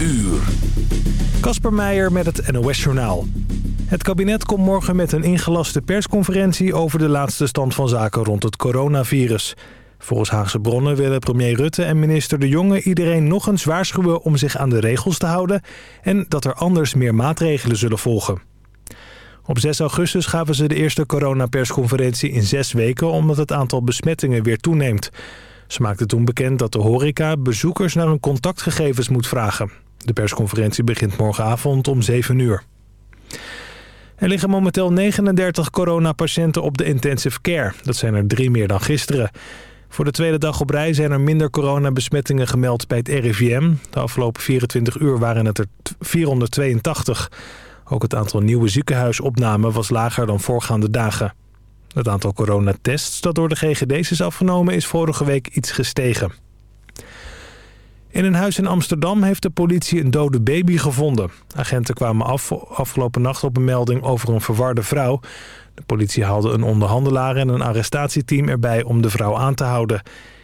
uur. Kasper Meijer met het NOS Journaal. Het kabinet komt morgen met een ingelaste persconferentie... over de laatste stand van zaken rond het coronavirus. Volgens Haagse bronnen willen premier Rutte en minister De Jonge... iedereen nog eens waarschuwen om zich aan de regels te houden... en dat er anders meer maatregelen zullen volgen. Op 6 augustus gaven ze de eerste coronapersconferentie in zes weken... omdat het aantal besmettingen weer toeneemt. Ze maakten toen bekend dat de horeca bezoekers naar hun contactgegevens moet vragen. De persconferentie begint morgenavond om 7 uur. Er liggen momenteel 39 coronapatiënten op de intensive care. Dat zijn er drie meer dan gisteren. Voor de tweede dag op rij zijn er minder coronabesmettingen gemeld bij het RIVM. De afgelopen 24 uur waren het er 482. Ook het aantal nieuwe ziekenhuisopnamen was lager dan voorgaande dagen. Het aantal coronatests dat door de GGD's is afgenomen is vorige week iets gestegen. In een huis in Amsterdam heeft de politie een dode baby gevonden. Agenten kwamen af, afgelopen nacht op een melding over een verwarde vrouw. De politie haalde een onderhandelaar en een arrestatieteam erbij om de vrouw aan te houden.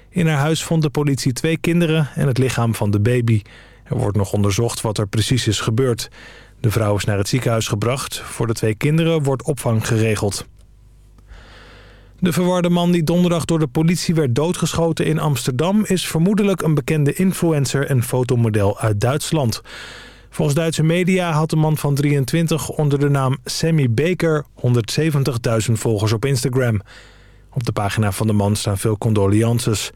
In haar huis vond de politie twee kinderen en het lichaam van de baby. Er wordt nog onderzocht wat er precies is gebeurd. De vrouw is naar het ziekenhuis gebracht. Voor de twee kinderen wordt opvang geregeld. De verwarde man die donderdag door de politie werd doodgeschoten in Amsterdam... is vermoedelijk een bekende influencer en fotomodel uit Duitsland. Volgens Duitse media had de man van 23 onder de naam Sammy Baker... 170.000 volgers op Instagram. Op de pagina van de man staan veel condolences.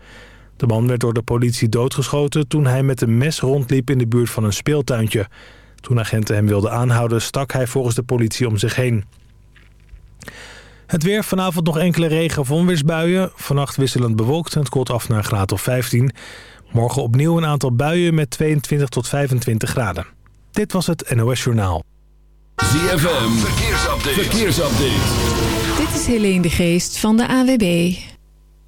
De man werd door de politie doodgeschoten toen hij met een mes rondliep in de buurt van een speeltuintje. Toen agenten hem wilden aanhouden stak hij volgens de politie om zich heen. Het weer, vanavond nog enkele regen- of onweersbuien. Vannacht wisselend bewolkt en het koelt af naar een graad of 15. Morgen opnieuw een aantal buien met 22 tot 25 graden. Dit was het NOS Journaal. ZFM, verkeersupdate. verkeersupdate. Dit is Helene de Geest van de AWB.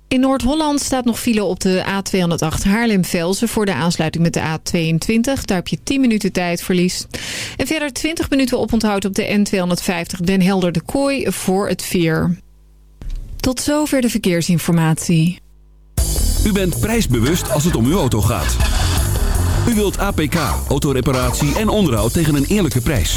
In Noord-Holland staat nog file op de A208 Haarlem-Velzen... voor de aansluiting met de A22. Daar heb je 10 minuten tijd verlies. En verder 20 minuten oponthoud op de N250 Den Helder-de Kooi voor het Veer. Tot zover de verkeersinformatie. U bent prijsbewust als het om uw auto gaat. U wilt APK, autoreparatie en onderhoud tegen een eerlijke prijs.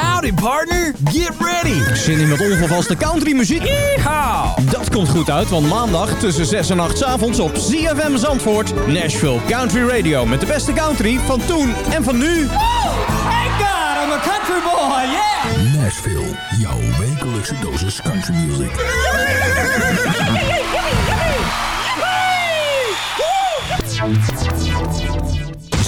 Howdy partner, get ready. Zin in met ongevaste countrymuziek? Yeehaw. Dat komt goed uit, want maandag tussen 6 en 8 's avonds op ZFM Zandvoort... Nashville Country Radio met de beste country van toen en van nu. Thank God, I'm a country boy, yeah! Nashville, jouw wekelijkse dosis country music.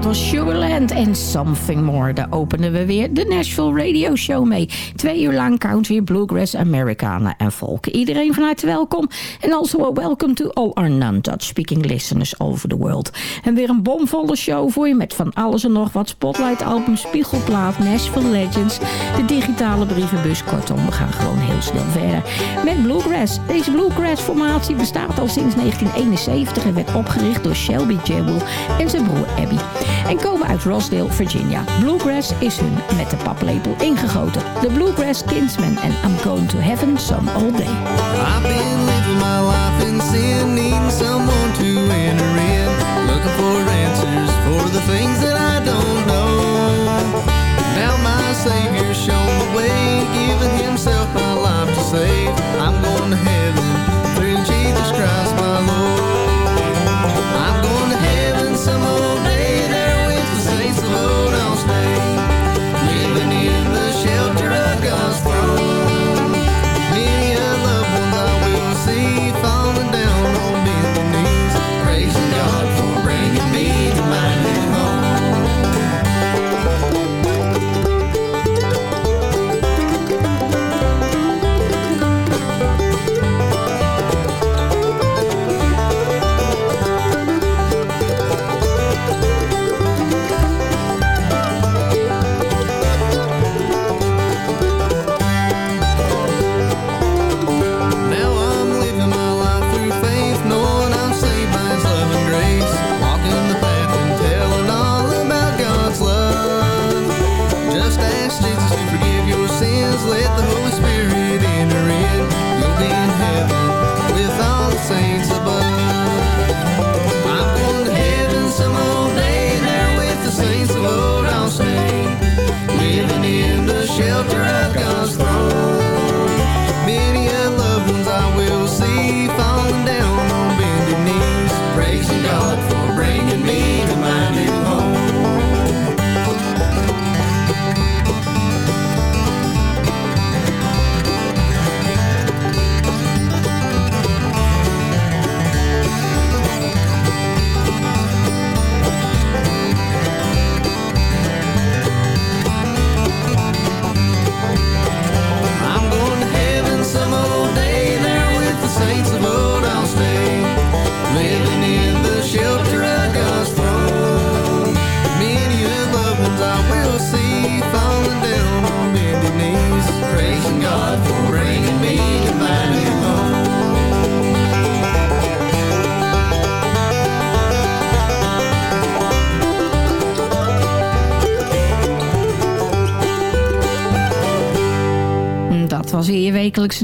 Dat was Sugarland en Something More. Daar openen we weer de Nashville Radio Show mee. Twee uur lang country, bluegrass, Americana en folk. Iedereen van harte welkom. En also a welcome to all our non-Dutch speaking listeners over the world. En weer een bomvolle show voor je met van alles en nog wat. Spotlight album, spiegelplaat, Nashville Legends, de digitale brievenbus. Kortom, we gaan gewoon heel snel verder. Met bluegrass. Deze bluegrass formatie bestaat al sinds 1971 en werd opgericht door Shelby Jewell en zijn broer Abby. En komen uit Rossdale, Virginia. Bluegrass is hun met de paplepel ingegoten. De Bluegrass Kinsmen en I'm Going to Heaven Some All Day. I've been living my life in sin, needing someone to enter in, looking for answers for the things that I don't know. Now my Savior's shown the way, giving himself my life to save.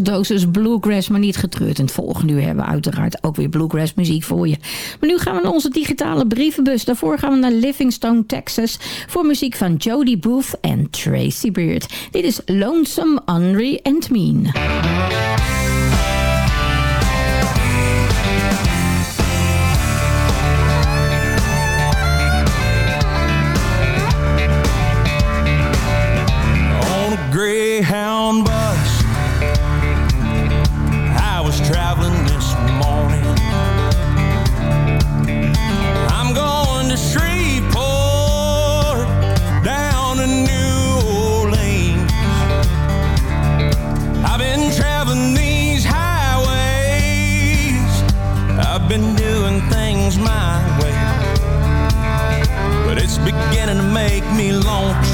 Dosis bluegrass, maar niet getreurd. In het volgende uur hebben we uiteraard ook weer bluegrass muziek voor je. Maar nu gaan we naar onze digitale brievenbus. Daarvoor gaan we naar Livingstone, Texas... voor muziek van Jody Booth en Tracy Beard. Dit is Lonesome, Henry and Mean. Greyhound bus. Was traveling this morning. I'm going to Shreveport, down to New Orleans. I've been traveling these highways. I've been doing things my way. But it's beginning to make me lonesome.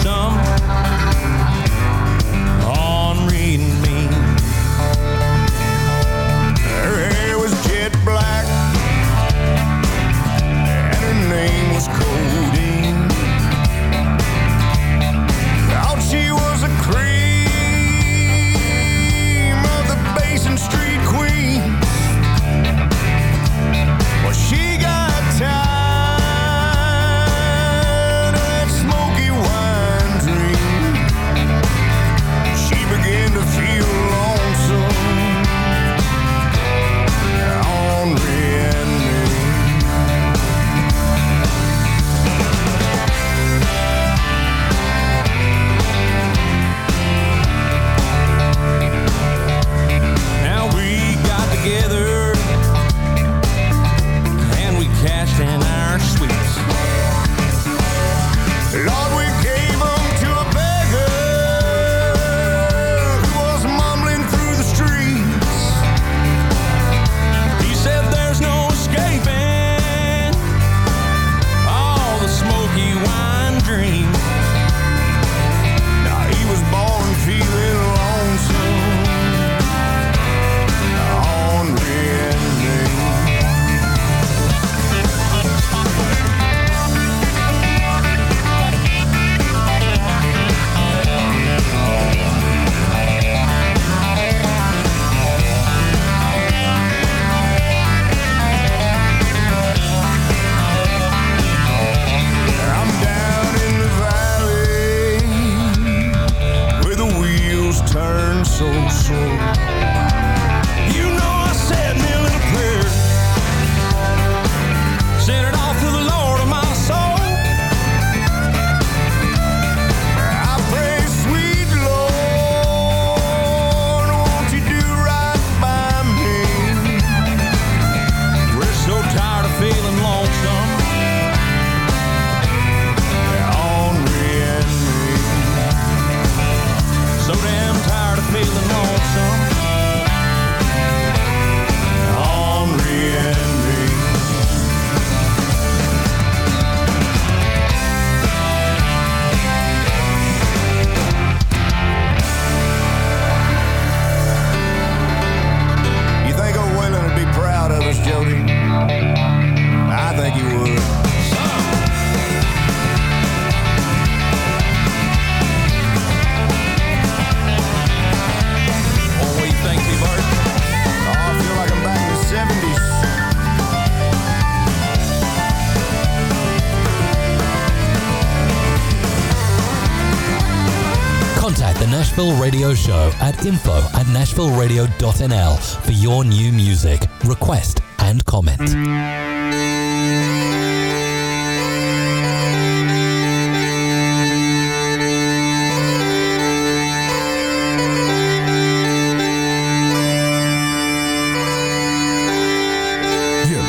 Radio Show at info at nashvilleradio.nl for your new music, request and comment.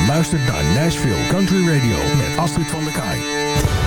luistert naar Nashville Country Radio met Astrid van der Kaai.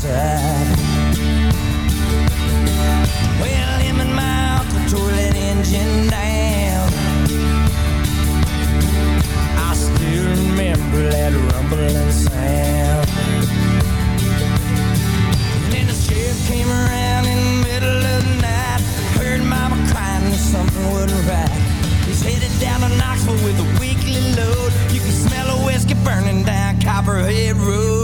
sad Well, him and my uncle engine down. I still remember that rumbling sound. And then the sheriff came around in the middle of the night. Heard mama crying that something wasn't right He's headed down to Knoxville with a weekly load. You can smell a whiskey burning down Copperhead Road.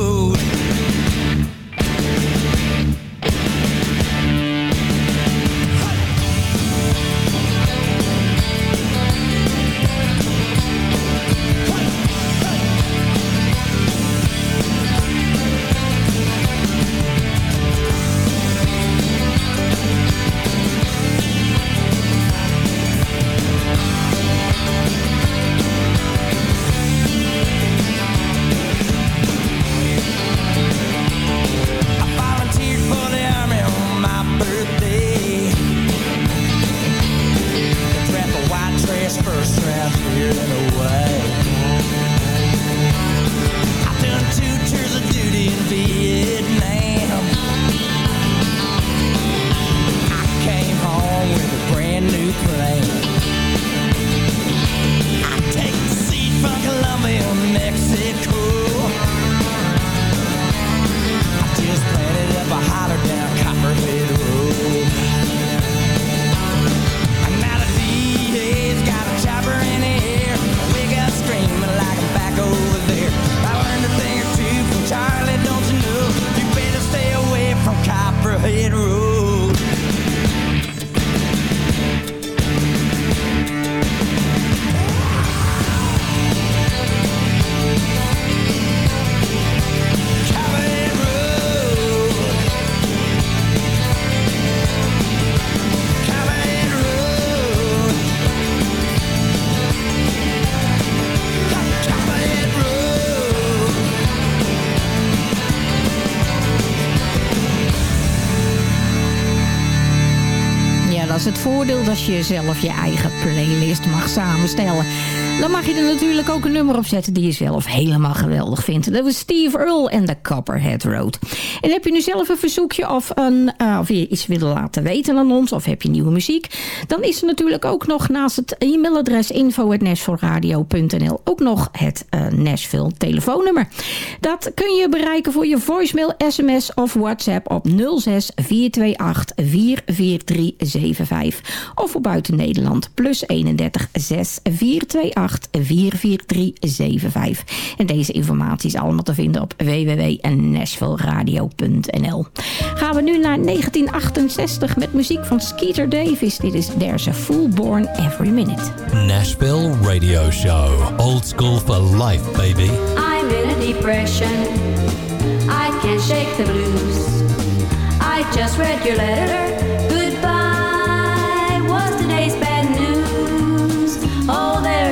Voordeel dat je zelf je eigen playlist mag samenstellen. Dan mag je er natuurlijk ook een nummer op zetten die je zelf helemaal geweldig vindt. Dat was Steve Earle en de Copperhead Road. En heb je nu zelf een verzoekje of, een, uh, of je iets willen laten weten aan ons... of heb je nieuwe muziek... dan is er natuurlijk ook nog naast het e-mailadres info.nashvilleradio.nl... ook nog het uh, Nashville telefoonnummer. Dat kun je bereiken voor je voicemail, sms of whatsapp op 06 428 44375. Of voor buiten Nederland plus 31 6 428 44375. En deze informatie is allemaal te vinden op www.nashvilleradio.nl. Gaan we nu naar 1968 met muziek van Skeeter Davis. Dit is There's a Fool Born Every Minute. Nashville Radio Show. Old school for life, baby. I'm in a depression. I can't shake the blues. I just read your letter.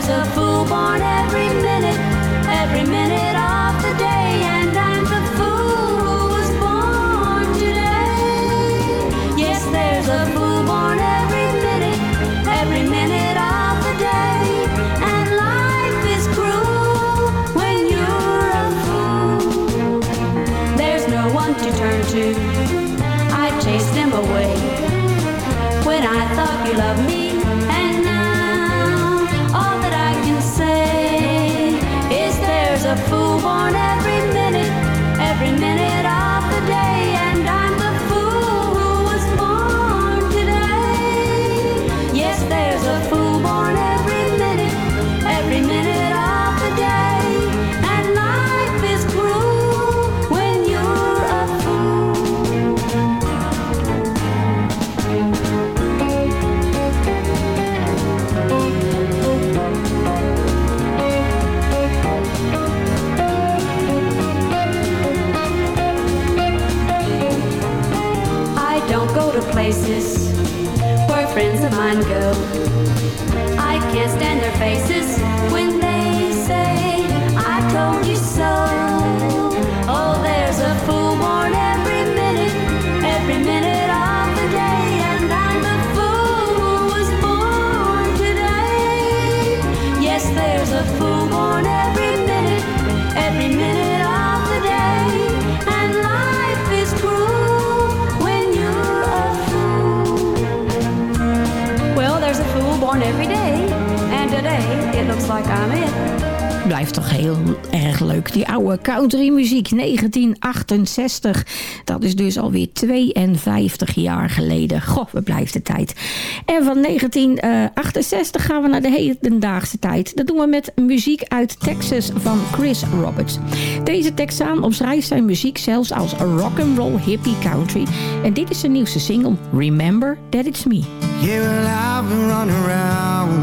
There's a fool born every minute, every minute of the day, and I'm the fool who was born today. Yes, there's a fool born every minute, every minute of the day, and life is cruel when you're a fool. There's no one to turn to. I chased them away when I thought you loved me, a fool born every places where friends of mine go. Like I'm it. Blijft toch heel erg leuk. Die oude country muziek 1968. Dat is dus alweer 52 jaar geleden. Goh, we blijft de tijd. En van 1968 gaan we naar de hedendaagse tijd. Dat doen we met muziek uit Texas van Chris Roberts. Deze Texaan omschrijft zijn muziek zelfs als rock and roll hippie country. En dit is zijn nieuwste single, Remember That It's Me. Yeah, well, I've been running around.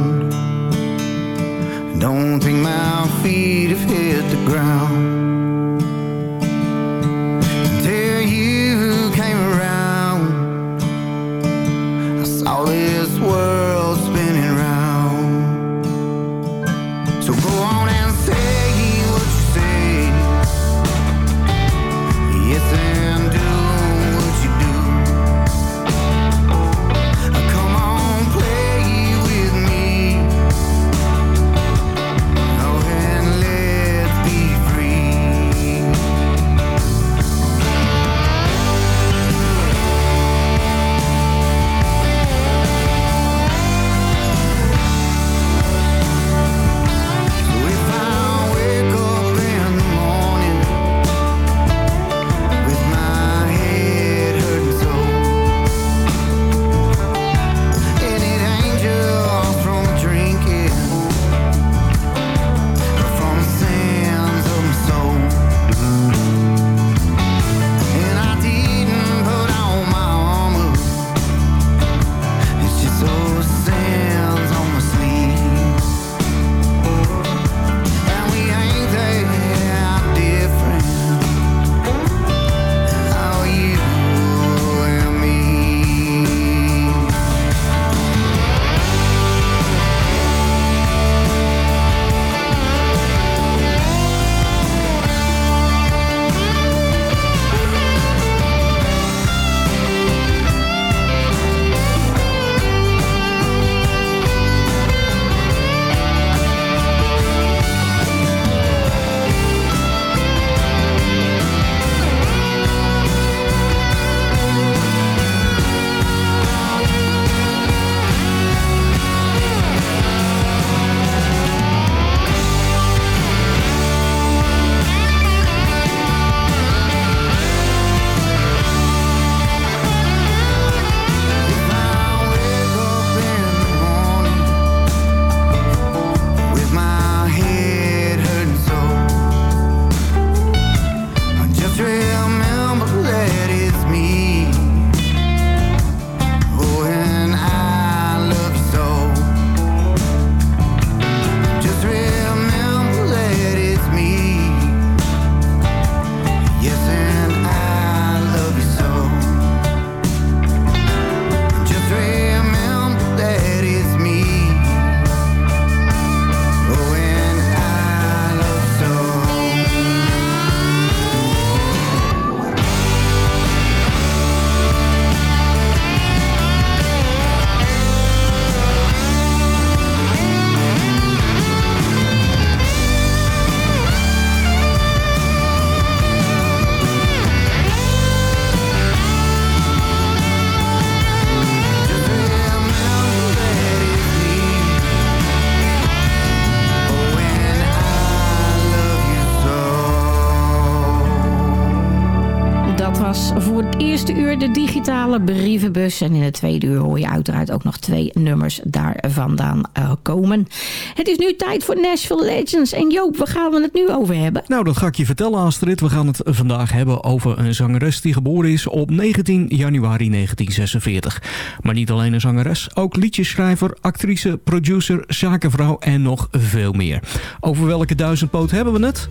En in het tweede uur hoor je uiteraard ook nog twee nummers daar vandaan uh, komen. Het is nu tijd voor Nashville Legends. En Joop, waar gaan we het nu over hebben? Nou, dat ga ik je vertellen Astrid. We gaan het vandaag hebben over een zangeres die geboren is op 19 januari 1946. Maar niet alleen een zangeres, ook liedjeschrijver, actrice, producer, zakenvrouw en nog veel meer. Over welke duizendpoot hebben we het?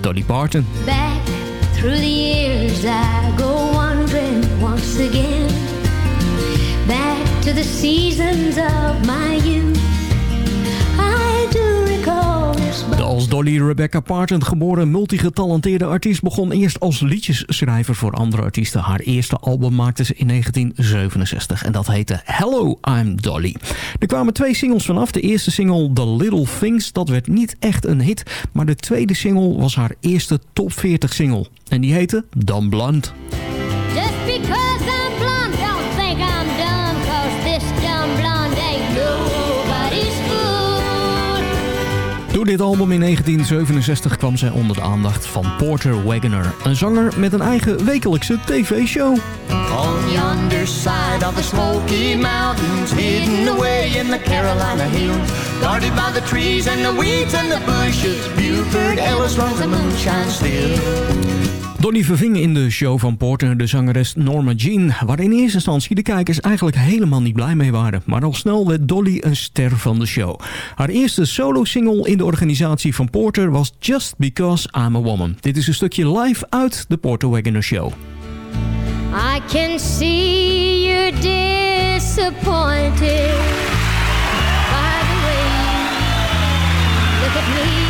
Dolly Parton. Back through the years I go wandering once again to the seasons of my youth I do recall De als Dolly Rebecca Parton geboren multigetalenteerde artiest begon eerst als liedjesschrijver voor andere artiesten. Haar eerste album maakte ze in 1967 en dat heette Hello, I'm Dolly. Er kwamen twee singles vanaf. De eerste single The Little Things, dat werd niet echt een hit, maar de tweede single was haar eerste top 40 single. En die heette Dumb Blunt. Door dit album in 1967 kwam zij onder de aandacht van Porter Wagoner. Een zanger met een eigen wekelijkse tv-show. On yonder side of the Smoky Mountains, hidden away in the Carolina hills, guarded by the trees and the weeds and the bushes, Buford Ellis runs the moonshine still. Donny verving in de show van Porter de zangeres Norma Jean... waar in eerste instantie de kijkers eigenlijk helemaal niet blij mee waren. Maar al snel werd Dolly een ster van de show. Haar eerste solo-single in de organisatie van Porter was Just Because I'm a Woman. Dit is een stukje live uit de Porter Wagoner Show. I can see you're disappointed by the way look at me.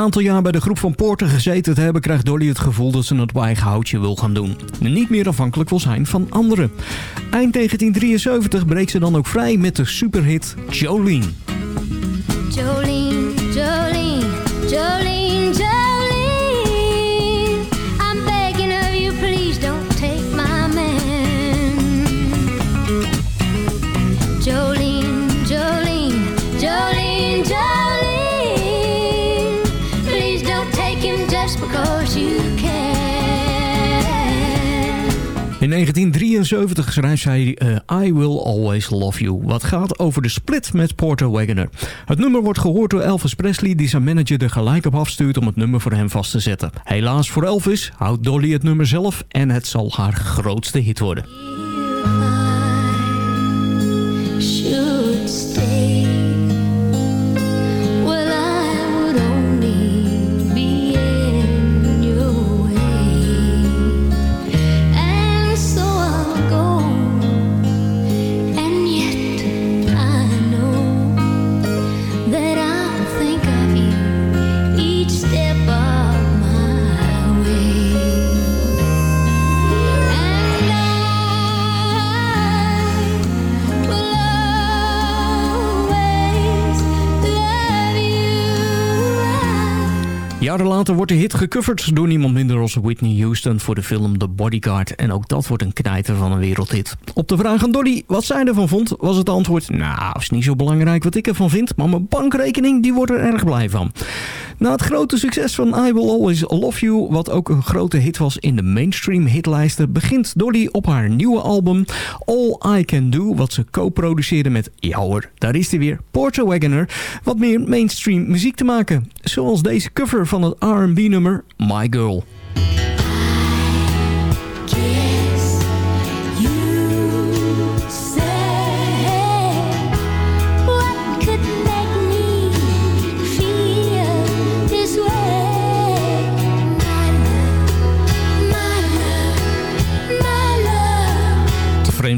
Aantal jaar bij de groep van Porter gezeten te hebben... krijgt Dolly het gevoel dat ze het op eigen houtje wil gaan doen. En niet meer afhankelijk wil zijn van anderen. Eind 1973 breekt ze dan ook vrij met de superhit Jolene, 1973 schrijft zij eh, I Will Always Love You. Wat gaat over de split met Porter Wagoner. Het nummer wordt gehoord door Elvis Presley... die zijn manager er gelijk op afstuurt om het nummer voor hem vast te zetten. Helaas voor Elvis houdt Dolly het nummer zelf... en het zal haar grootste hit worden. Wordt de hit gecoverd door niemand minder als Whitney Houston voor de film The Bodyguard. En ook dat wordt een knijter van een wereldhit. Op de vraag aan Dolly wat zij ervan vond, was het antwoord... Nou, is niet zo belangrijk wat ik ervan vind, maar mijn bankrekening die wordt er erg blij van. Na het grote succes van I Will Always Love You, wat ook een grote hit was in de mainstream hitlijsten, begint Dolly op haar nieuwe album All I Can Do, wat ze co-produceerde met, ja daar is hij weer, Porter Wagoner, wat meer mainstream muziek te maken. Zoals deze cover van het R&B nummer My Girl.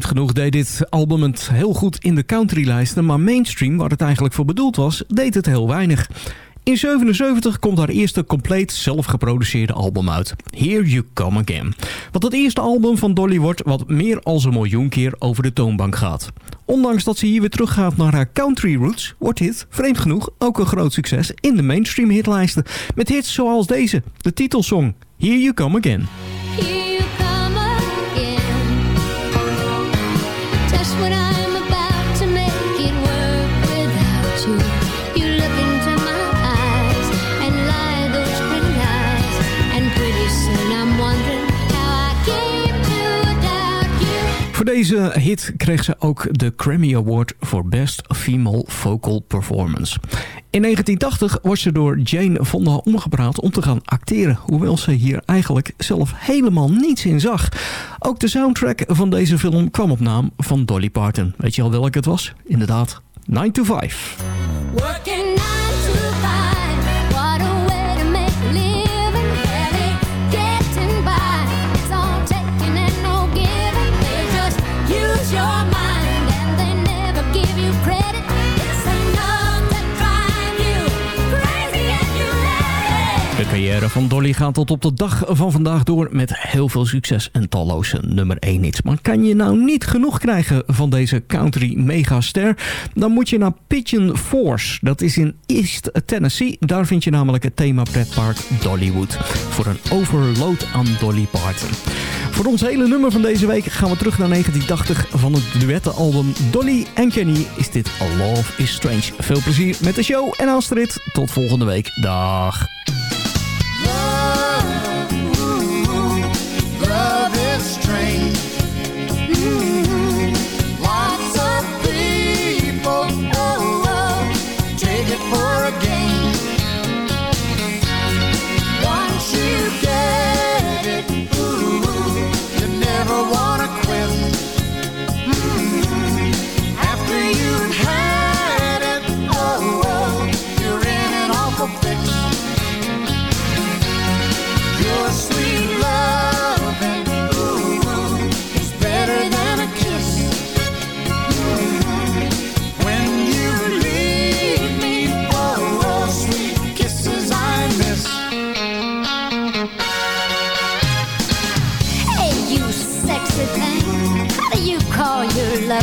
Vreemd genoeg deed dit album het heel goed in de countrylijsten, maar mainstream, waar het eigenlijk voor bedoeld was, deed het heel weinig. In 77 komt haar eerste compleet zelfgeproduceerde album uit. Here You Come Again. Wat het eerste album van Dolly wordt wat meer als een miljoen keer over de toonbank gaat. Ondanks dat ze hier weer teruggaat naar haar country roots... wordt dit, vreemd genoeg, ook een groot succes in de mainstream hitlijsten. Met hits zoals deze, de titelsong Here You Come Again. Deze hit kreeg ze ook de Grammy Award voor Best Female Vocal Performance. In 1980 was ze door Jane Fonda omgepraat om te gaan acteren, hoewel ze hier eigenlijk zelf helemaal niets in zag. Ook de soundtrack van deze film kwam op naam van Dolly Parton. Weet je al welke het was? Inderdaad, 9 to 5. Working De carrière van Dolly gaat tot op de dag van vandaag door met heel veel succes en talloze nummer 1 hits. Maar kan je nou niet genoeg krijgen van deze country megaster? Dan moet je naar Pigeon Force. Dat is in East Tennessee. Daar vind je namelijk het thema pretpark Dollywood. Voor een overload aan Dolly Parton. Voor ons hele nummer van deze week gaan we terug naar 1980. Van het duettenalbum Dolly en Kenny is dit A Love is Strange. Veel plezier met de show en Astrid. Tot volgende week. Dag.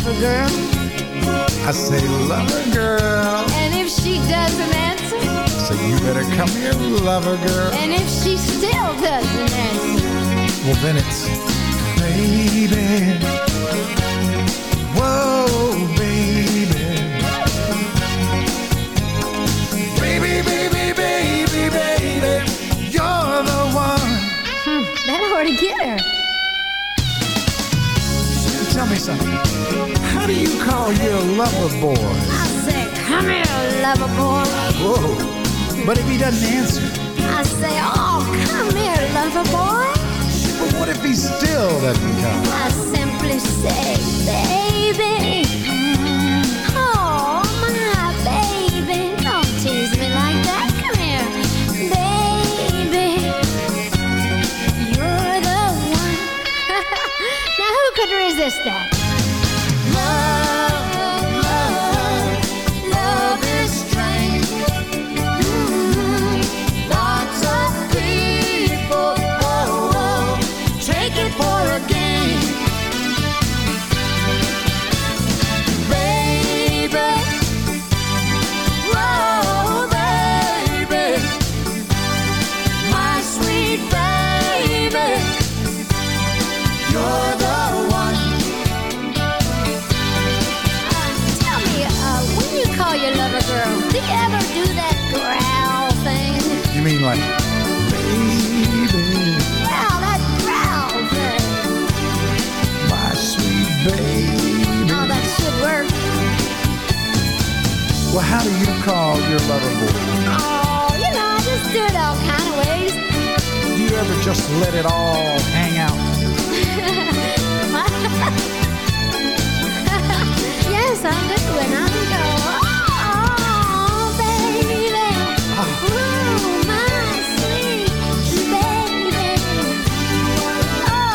Your lover girl? I say, lover girl. And if she doesn't answer, So you better come here, lover girl. and if she still doesn't answer, Well, then it's baby. Whoa, baby. Baby, baby, baby, baby. You're the one. hmm, that ought to get her. Tell me something. How do you call your lover boy? I say, come here, lover boy. Whoa. But if he doesn't answer, I say, oh, come here, lover boy. but what if he still doesn't come? I simply say, baby. Resist that? Well, how do you call your lover boy? Oh, you know, I just do it all kind of ways. Do you ever just let it all hang out? yes, I do, and I go, oh, baby. Ooh, my sweet baby. Oh,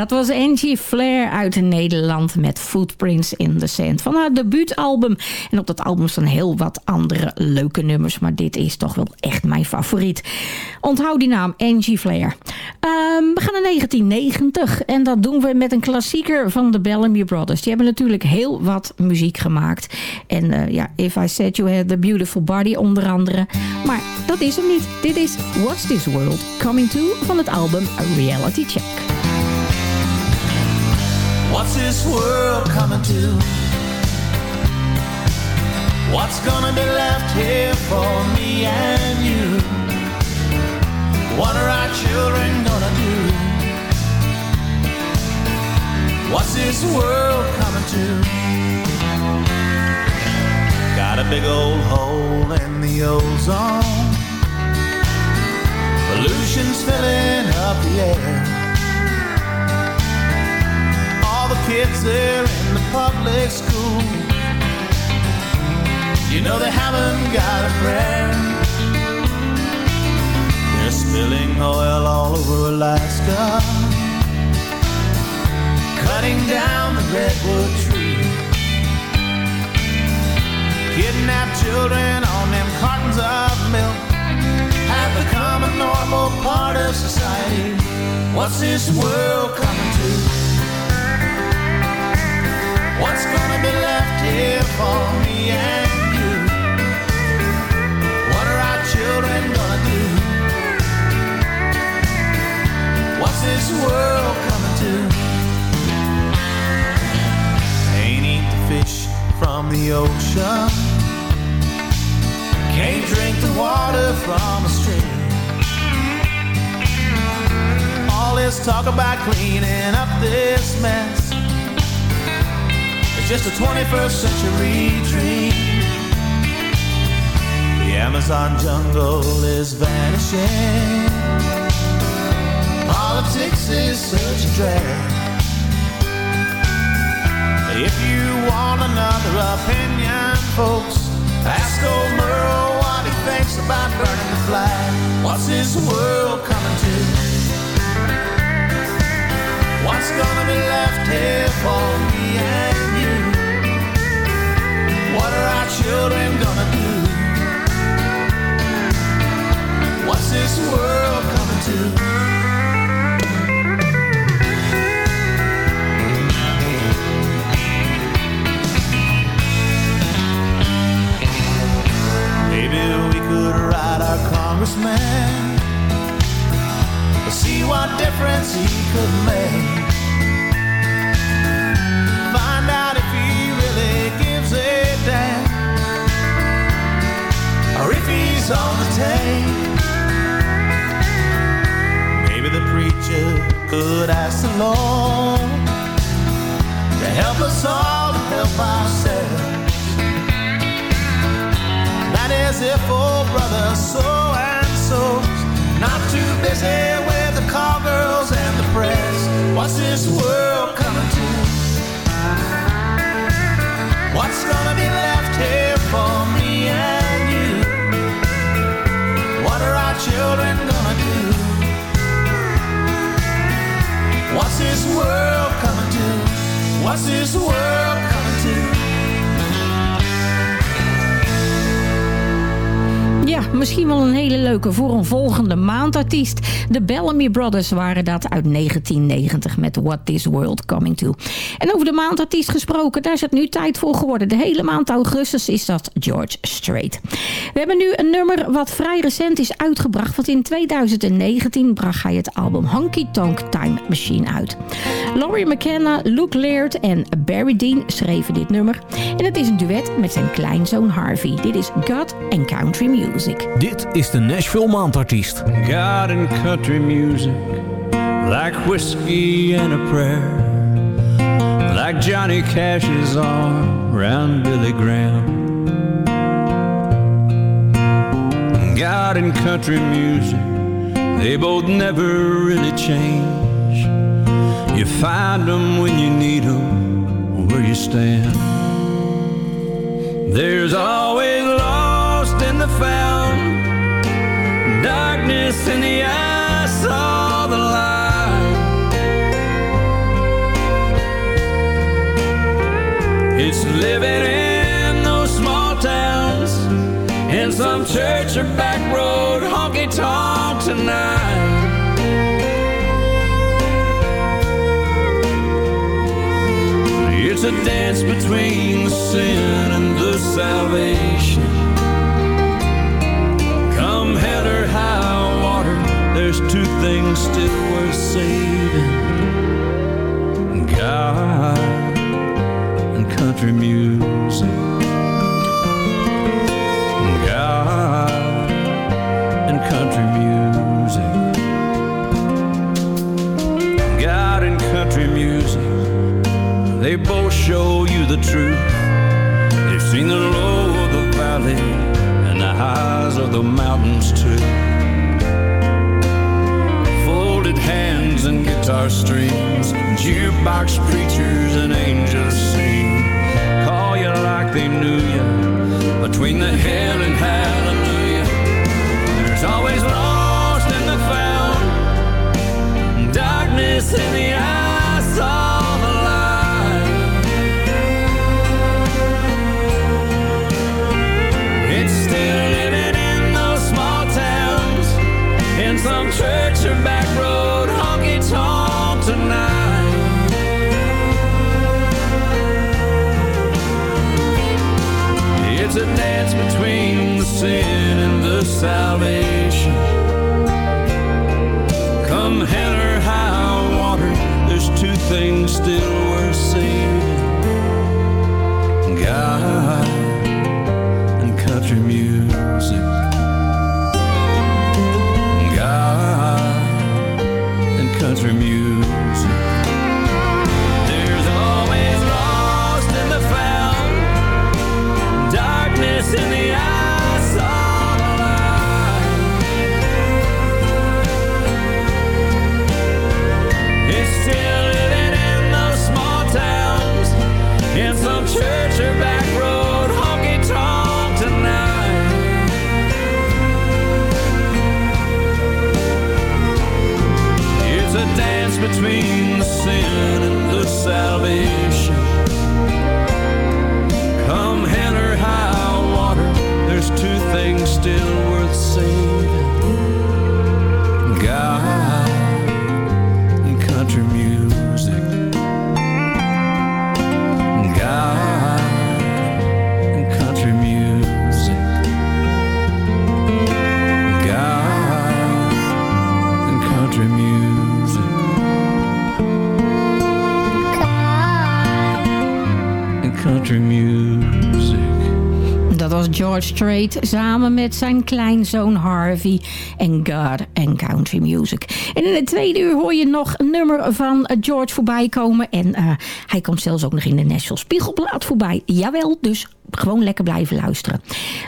Dat was Angie Flair uit Nederland met Footprints in the Sand. Van haar debuutalbum. En op dat album staan heel wat andere leuke nummers. Maar dit is toch wel echt mijn favoriet. Onthoud die naam, Angie Flair. Ehm, we gaan naar 1990. En dat doen we met een klassieker van de Bellamy Brothers. Die hebben natuurlijk heel wat muziek gemaakt. En eh, ja, If I Said You Had a Beautiful Body onder andere. Maar dat is hem niet. Dit is What's This World Coming To van het album Reality Check. What's this world coming to? What's gonna be left here for me and you? What are our children gonna do? What's this world coming to? Got a big old hole in the ozone. Pollution's filling up the air. The kids there in the public school. You know they haven't got a prayer. They're spilling oil all over Alaska. Cutting down the redwood tree. Kidnapped children on them cartons of milk have become a normal part of society. What's this world coming to? What's gonna be left here for me and you? What are our children gonna do? What's this world coming to? Can't eat the fish from the ocean. Can't drink the water from a stream. All this talk about cleaning up this mess. Just a 21st century dream. The Amazon jungle is vanishing. Politics is such a drag. If you want another opinion, folks, ask old Merle what he thinks about burning the flag. What's this world coming to? What's gonna be left here for me What are our children gonna do? What's this world coming to? Maybe we could write our congressman See what difference he could make if he's on the take Maybe the preacher could ask the Lord To help us all to help ourselves that is if old brother so and so's not too busy with the call girls and the press. What's this world coming to? What's gonna be left What's this world coming to? What's this world coming to? Ja, misschien wel een hele leuke voor een volgende maandartiest. De Bellamy Brothers waren dat uit 1990 met What This World Coming To. En over de maandartiest gesproken, daar is het nu tijd voor geworden. De hele maand augustus is dat George Strait. We hebben nu een nummer wat vrij recent is uitgebracht. Want in 2019 bracht hij het album Honky Tonk Time Machine uit. Laurie McKenna, Luke Laird en Barry Dean schreven dit nummer. En het is een duet met zijn kleinzoon Harvey. Dit is God and Country Music. Dit is de Nashville Maandartiest. God and country music, like whiskey and a prayer, like Johnny Cash's arm around Billy Graham. God and country music, they both never really change. You find them when you need them, where you stand. There's always lost in the found darkness in the eyes it's living in those small towns in some church or back road honky tonk tonight. It's a dance between the sin and the salvation. There's two things still worth saving God and country music. God and country music. God and country music. They both show you the truth. They've seen the low of the valley and the highs of the mountains too. Hands and guitar strings, jukebox preachers and angels sing. Call you like they knew you between the hell and hallelujah. There's always lost in the found, darkness in the sin and the salvation. Come hell or high water, there's two things still worth saving God and country music. God and country music. Between the sin and the salvation. Come hell or high water, there's two things still worth saving George Strait samen met zijn kleinzoon Harvey en God and Country Music. En in het tweede uur hoor je nog een nummer van George voorbij komen. En eh, hij komt zelfs ook nog in de National Spiegelblad voorbij. Jawel, dus gewoon lekker blijven luisteren.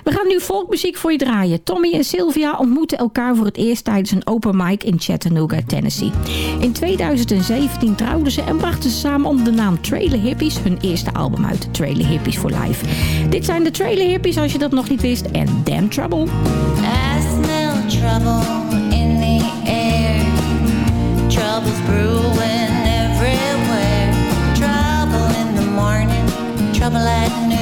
We gaan nu folkmuziek voor je draaien. Tommy en Sylvia ontmoeten elkaar voor het eerst tijdens een open mic in Chattanooga, Tennessee. In 2017 trouwden ze en brachten ze samen onder de naam Trailer Hippies hun eerste album uit, Trailer Hippies for Life. Dit zijn de Trailer Hippies als je dat nog niet wist en Damn Trouble. I smell trouble in the air. Trouble's brewing everywhere. Trouble in the morning, trouble at noon.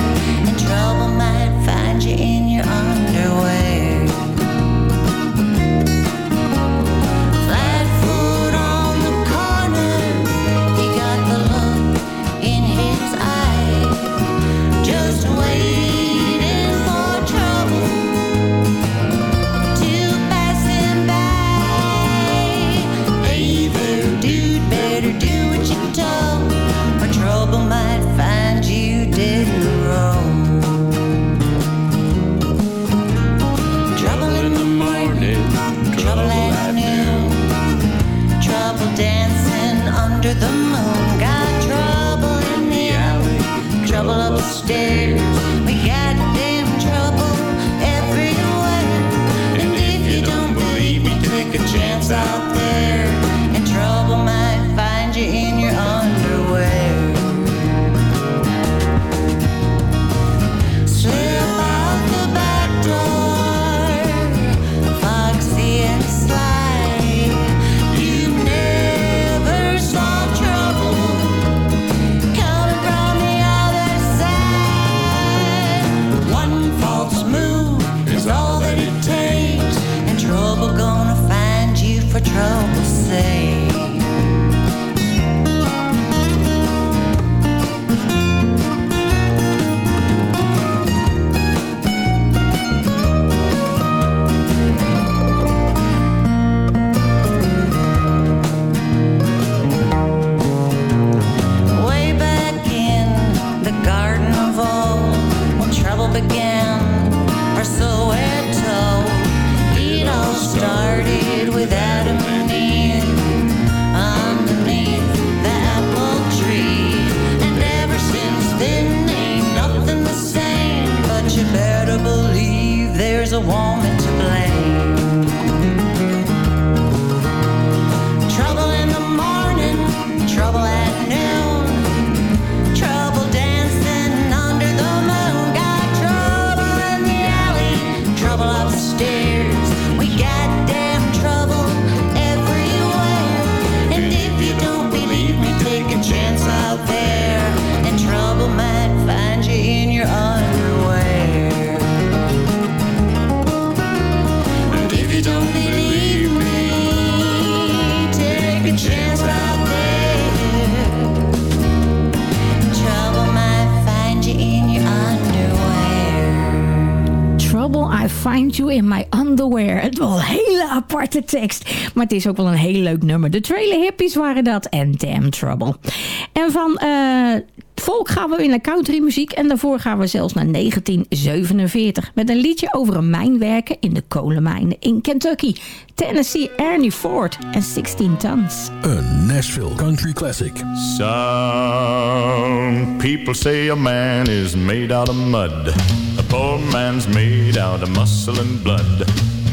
find you in my underwear. Het wel een hele aparte tekst. Maar het is ook wel een heel leuk nummer. De Trailer Hippies waren dat en Damn Trouble. En van eh, folk gaan we weer naar countrymuziek. En daarvoor gaan we zelfs naar 1947. Met een liedje over een mijnwerker in de kolenmijnen in Kentucky. Tennessee Ernie Ford en 16 Tons. Een Nashville Country Classic. Some people say a man is made out of mud. A poor man's made out of muscle and blood.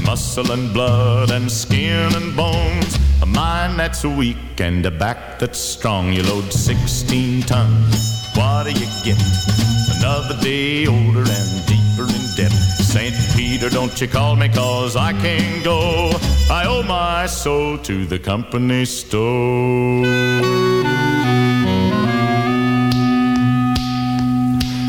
Muscle and blood and skin and bones. A mind that's weak and a back that's strong. You load 16 tons. What do you get? Another day older and deeper in debt. St. Peter, don't you call me cause I can't go. I owe my soul to the company store.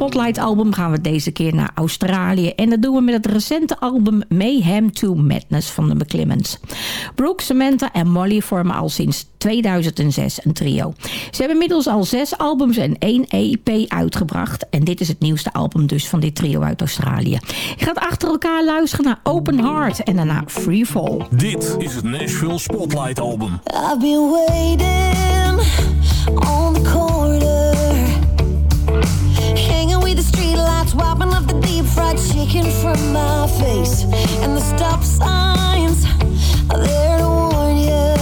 Voor ons Spotlight-album gaan we deze keer naar Australië. En dat doen we met het recente album Mayhem to Madness van de McClimmons. Brooke, Samantha en Molly vormen al sinds 2006 een trio. Ze hebben inmiddels al zes albums en één EP uitgebracht. En dit is het nieuwste album dus van dit trio uit Australië. Je gaat achter elkaar luisteren naar Open Heart en daarna Free Fall. Dit is het Nashville Spotlight Album. I've been waiting on the corner, fried chicken from my face, and the stop signs are there to warn you.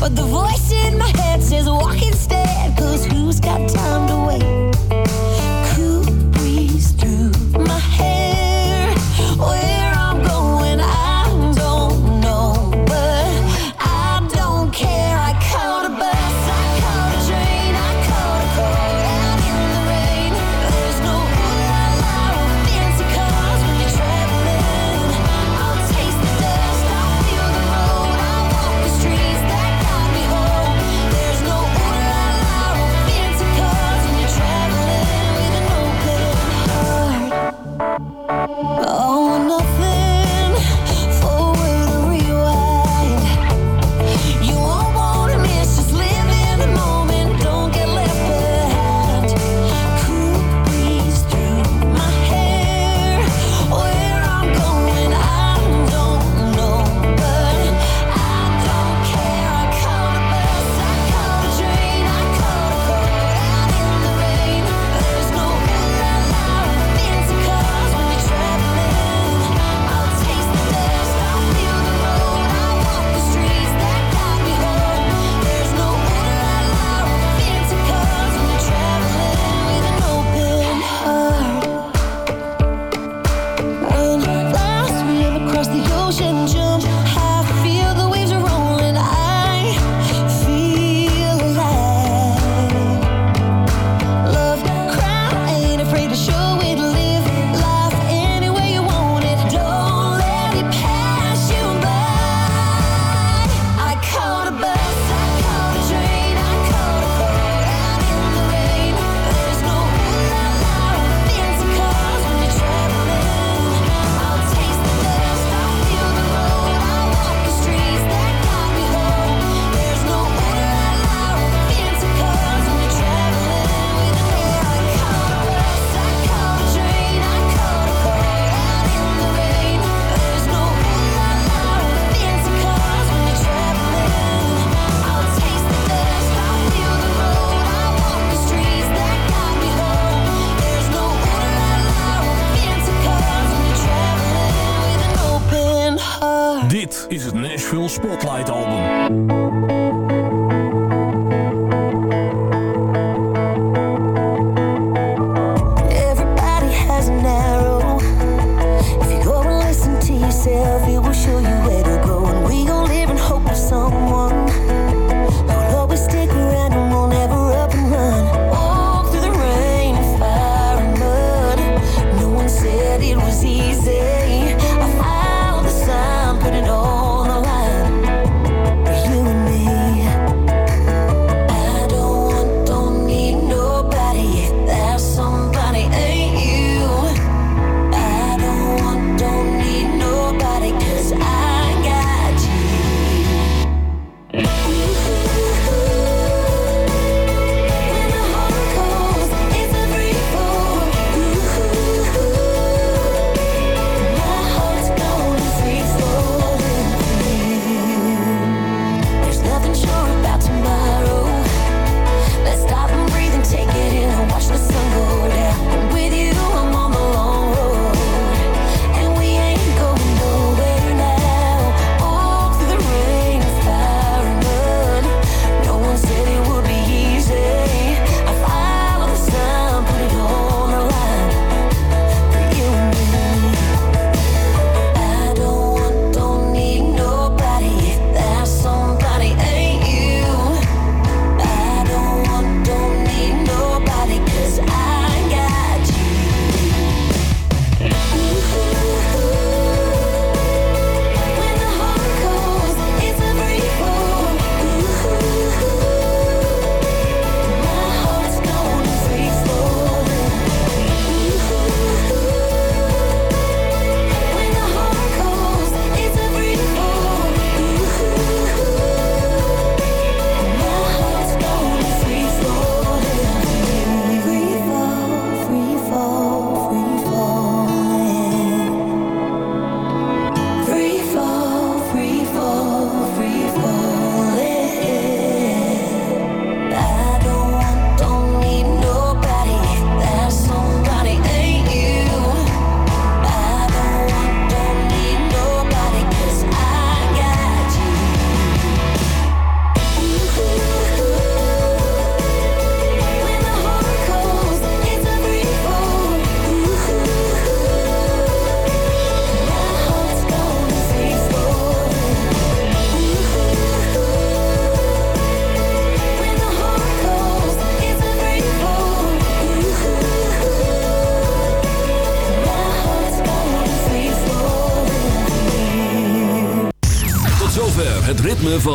But the voice in my head says, walk instead, cause who's got time